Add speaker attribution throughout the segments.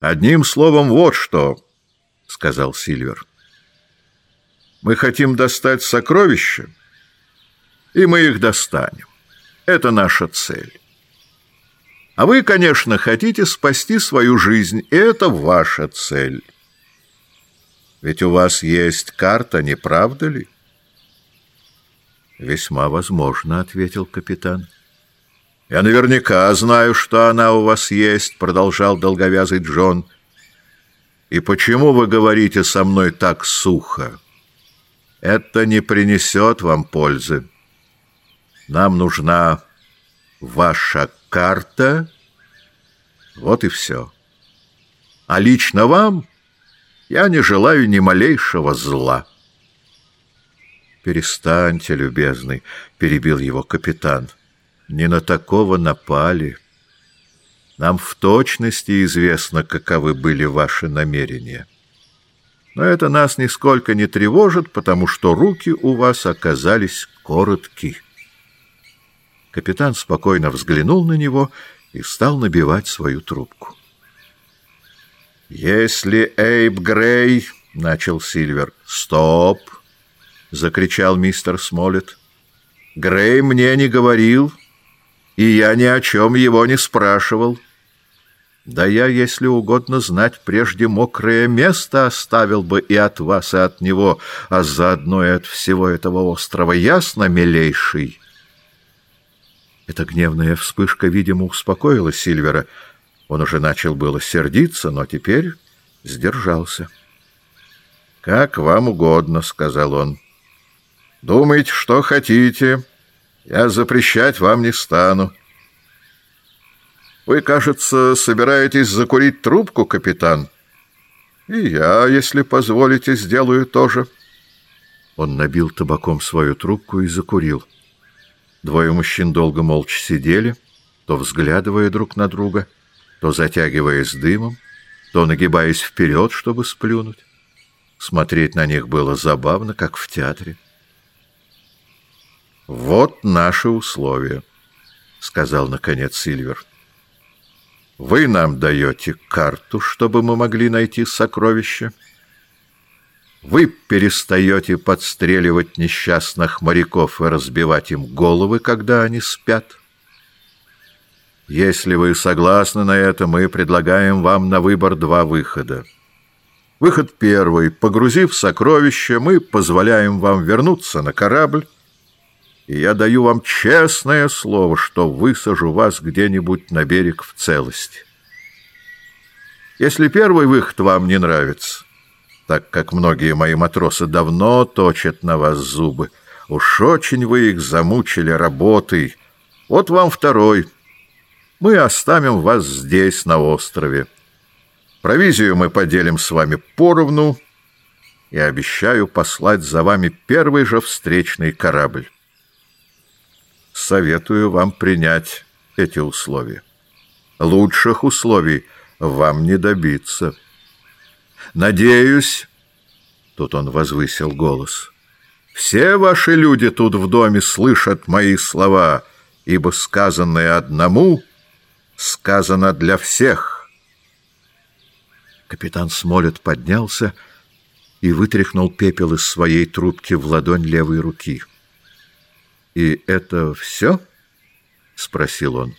Speaker 1: Одним словом, вот что, — сказал Сильвер. Мы хотим достать сокровища, и мы их достанем. Это наша цель. А вы, конечно, хотите спасти свою жизнь, и это ваша цель. Ведь у вас есть карта, не правда ли? Весьма возможно, — ответил капитан. Я наверняка знаю, что она у вас есть, — продолжал долговязый Джон. И почему вы говорите со мной так сухо? Это не принесет вам пользы. Нам нужна ваша карта, вот и все. А лично вам я не желаю ни малейшего зла. «Перестаньте, любезный», — перебил его капитан. «Не на такого напали. Нам в точности известно, каковы были ваши намерения». Но это нас нисколько не тревожит, потому что руки у вас оказались коротки. Капитан спокойно взглянул на него и стал набивать свою трубку. «Если Эйб Грей...» — начал Сильвер. «Стоп!» — закричал мистер Смолет. «Грей мне не говорил, и я ни о чем его не спрашивал». Да я, если угодно знать, прежде мокрое место оставил бы и от вас, и от него, а заодно и от всего этого острова. Ясно, милейший?» Эта гневная вспышка, видимо, успокоила Сильвера. Он уже начал было сердиться, но теперь сдержался. «Как вам угодно», — сказал он. «Думайте, что хотите. Я запрещать вам не стану». Вы, кажется, собираетесь закурить трубку, капитан? И я, если позволите, сделаю то же. Он набил табаком свою трубку и закурил. Двое мужчин долго молча сидели, то взглядывая друг на друга, то затягиваясь дымом, то нагибаясь вперед, чтобы сплюнуть. Смотреть на них было забавно, как в театре. «Вот наши условия», — сказал, наконец, Сильвер. Вы нам даете карту, чтобы мы могли найти сокровища. Вы перестаете подстреливать несчастных моряков и разбивать им головы, когда они спят. Если вы согласны на это, мы предлагаем вам на выбор два выхода. Выход первый. Погрузив сокровища, мы позволяем вам вернуться на корабль, и я даю вам честное слово, что высажу вас где-нибудь на берег в целости. Если первый выход вам не нравится, так как многие мои матросы давно точат на вас зубы, уж очень вы их замучили работой, вот вам второй. Мы оставим вас здесь, на острове. Провизию мы поделим с вами поровну, и обещаю послать за вами первый же встречный корабль советую вам принять эти условия. Лучших условий вам не добиться. Надеюсь, тут он возвысил голос, все ваши люди тут в доме слышат мои слова, ибо сказанное одному сказано для всех. Капитан Смолет поднялся и вытряхнул пепел из своей трубки в ладонь левой руки. «И это все?» — спросил он.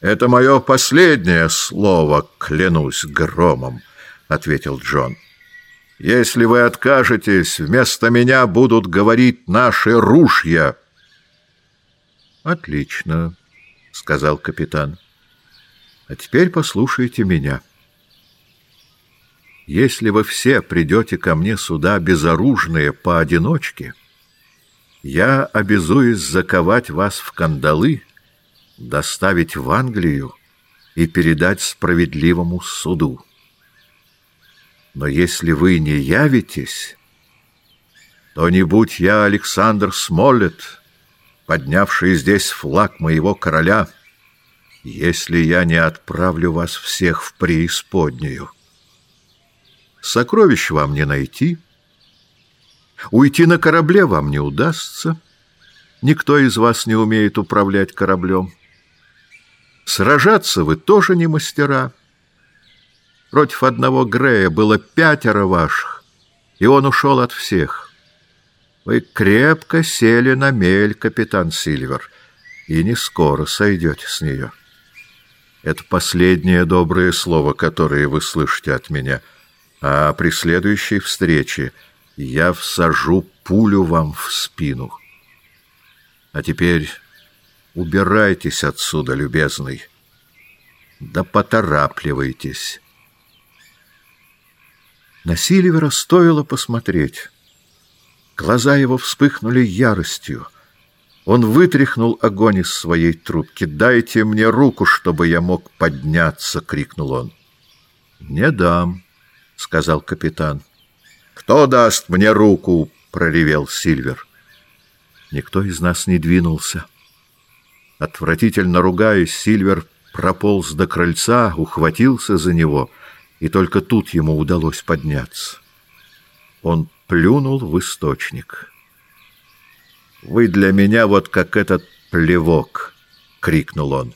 Speaker 1: «Это мое последнее слово, клянусь громом», — ответил Джон. «Если вы откажетесь, вместо меня будут говорить наши ружья». «Отлично», — сказал капитан. «А теперь послушайте меня. Если вы все придете ко мне сюда безоружные поодиночке...» я обязуюсь заковать вас в кандалы, доставить в Англию и передать справедливому суду. Но если вы не явитесь, то не будь я Александр Смоллет, поднявший здесь флаг моего короля, если я не отправлю вас всех в преисподнюю. Сокровищ вам не найти — Уйти на корабле вам не удастся. Никто из вас не умеет управлять кораблем. Сражаться вы тоже не мастера. Против одного Грея было пятеро ваших, и он ушел от всех. Вы крепко сели на мель, капитан Сильвер, и не скоро сойдете с нее. Это последнее доброе слово, которое вы слышите от меня, а при следующей встрече я всажу пулю вам в спину. А теперь убирайтесь отсюда, любезный. Да поторапливайтесь. На Сильвера стоило посмотреть. Глаза его вспыхнули яростью. Он вытряхнул огонь из своей трубки. «Дайте мне руку, чтобы я мог подняться!» — крикнул он. «Не дам», — сказал капитан. «Кто даст мне руку?» — проревел Сильвер. Никто из нас не двинулся. Отвратительно ругаясь, Сильвер прополз до крыльца, ухватился за него, и только тут ему удалось подняться. Он плюнул в источник. «Вы для меня вот как этот плевок!» — крикнул он.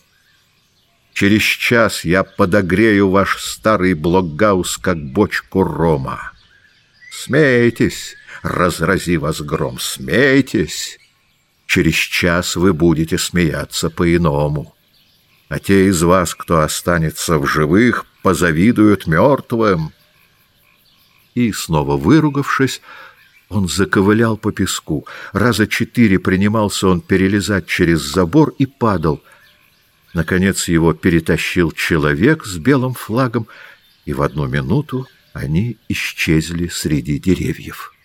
Speaker 1: «Через час я подогрею ваш старый блокгаус, как бочку рома. Смейтесь, разрази вас гром, смейтесь!» Через час вы будете смеяться по-иному. А те из вас, кто останется в живых, позавидуют мертвым. И, снова выругавшись, он заковылял по песку. Раза четыре принимался он перелезать через забор и падал. Наконец его перетащил человек с белым флагом, и в одну минуту они исчезли среди деревьев.